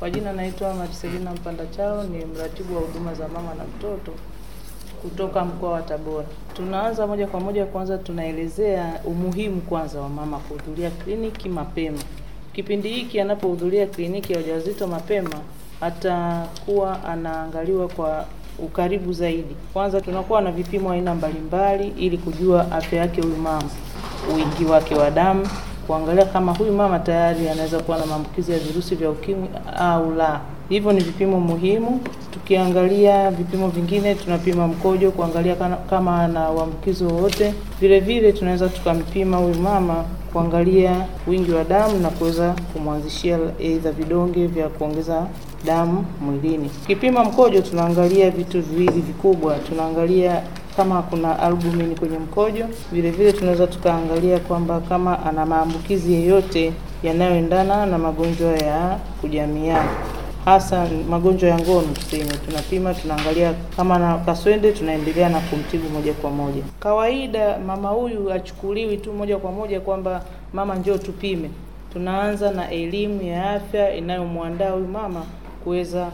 Kwa jina naitwa Marcelina Mpanda Chao, ni mratibu wa huduma za mama na mtoto kutoka mkoa wa Tabora. Tunaanza moja kwa moja, kwanza tunaelezea umuhimu kwanza wa mama kuhudhuria kliniki mapema. Kipindi hiki anapohudhuria kliniki ya ujauzito mapema, atakuwa anaangaliwa kwa ukaribu zaidi. Kwanza tunakuwa na vipimo aina mbalimbali ili kujua afya yake huyu mama, wingi wake wa damu, kuangalia kama huyu mama tayari anaweza kuwa na maambukizi ya virusi vya ukimwi au la. Hivyo ni vipimo muhimu. Tukiangalia vipimo vingine, tunapima mkojo kuangalia kama ana uambukizi wowote. Vile vile tunaweza tukampima huyu mama kuangalia wingi wa damu na kuweza kumwanzishia aidha vidonge vya kuongeza damu mwilini. Kipima mkojo, tunaangalia vitu viwili vikubwa, tunaangalia kama kuna albumin kwenye mkojo. Vile vile tunaweza tukaangalia kwamba kama ana maambukizi yeyote yanayoendana na magonjwa ya kujamiana hasa magonjwa ya ngono tuseme, tunapima tunaangalia kama na kaswende, tunaendelea na kumtibu moja kwa moja. Kawaida mama huyu achukuliwi tu moja kwa moja kwamba mama njoo tupime. Tunaanza na elimu ya afya inayomwandaa huyu mama kuweza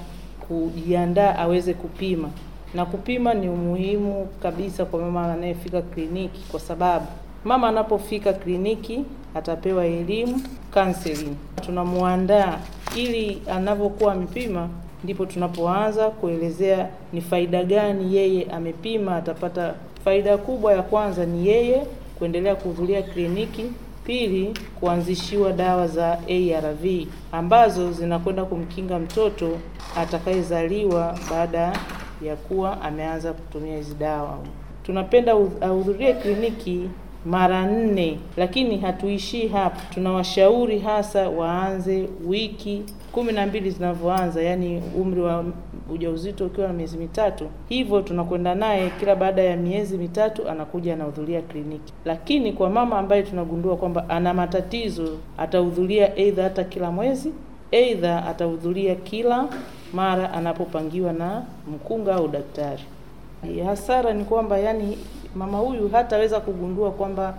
kujiandaa aweze kupima, na kupima ni umuhimu kabisa kwa mama anayefika kliniki, kwa sababu mama anapofika kliniki atapewa elimu counseling, tunamwandaa ili anavyokuwa amepima, ndipo tunapoanza kuelezea ni faida gani yeye amepima. Atapata faida kubwa ya kwanza ni yeye kuendelea kuhudhuria kliniki, pili kuanzishiwa dawa za ARV ambazo zinakwenda kumkinga mtoto atakayezaliwa baada ya kuwa ameanza kutumia hizi dawa. Tunapenda ahudhurie kliniki mara nne, lakini hatuishii hapo. Tunawashauri hasa waanze wiki kumi na mbili zinavyoanza, yaani umri wa ujauzito ukiwa na miezi mitatu. Hivyo tunakwenda naye kila baada ya miezi mitatu anakuja anahudhuria kliniki. Lakini kwa mama ambaye tunagundua kwamba ana matatizo, atahudhuria aidha hata kila mwezi, aidha atahudhuria kila mara anapopangiwa na mkunga au daktari. Hasara ni kwamba yani mama huyu hataweza kugundua kwamba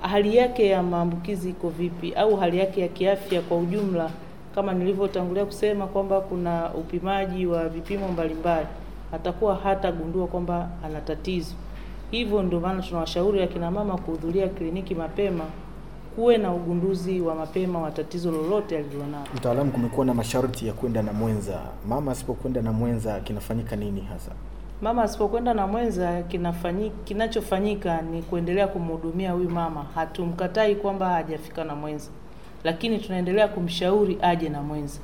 hali yake ya maambukizi iko vipi au hali yake ya kiafya kwa ujumla. Kama nilivyotangulia kusema kwamba kuna upimaji wa vipimo mbalimbali, atakuwa hatagundua kwamba ana tatizo. Hivyo ndio maana tunawashauri akina mama kuhudhuria kliniki mapema, kuwe na ugunduzi wa mapema wa tatizo lolote alilonalo. Mtaalamu, kumekuwa na masharti ya kwenda na mwenza. Mama asipokwenda na mwenza kinafanyika nini hasa? Mama asipokwenda na mwenza kinafanyika, kinachofanyika ni kuendelea kumhudumia huyu mama. Hatumkatai kwamba hajafika na mwenza, lakini tunaendelea kumshauri aje na mwenza.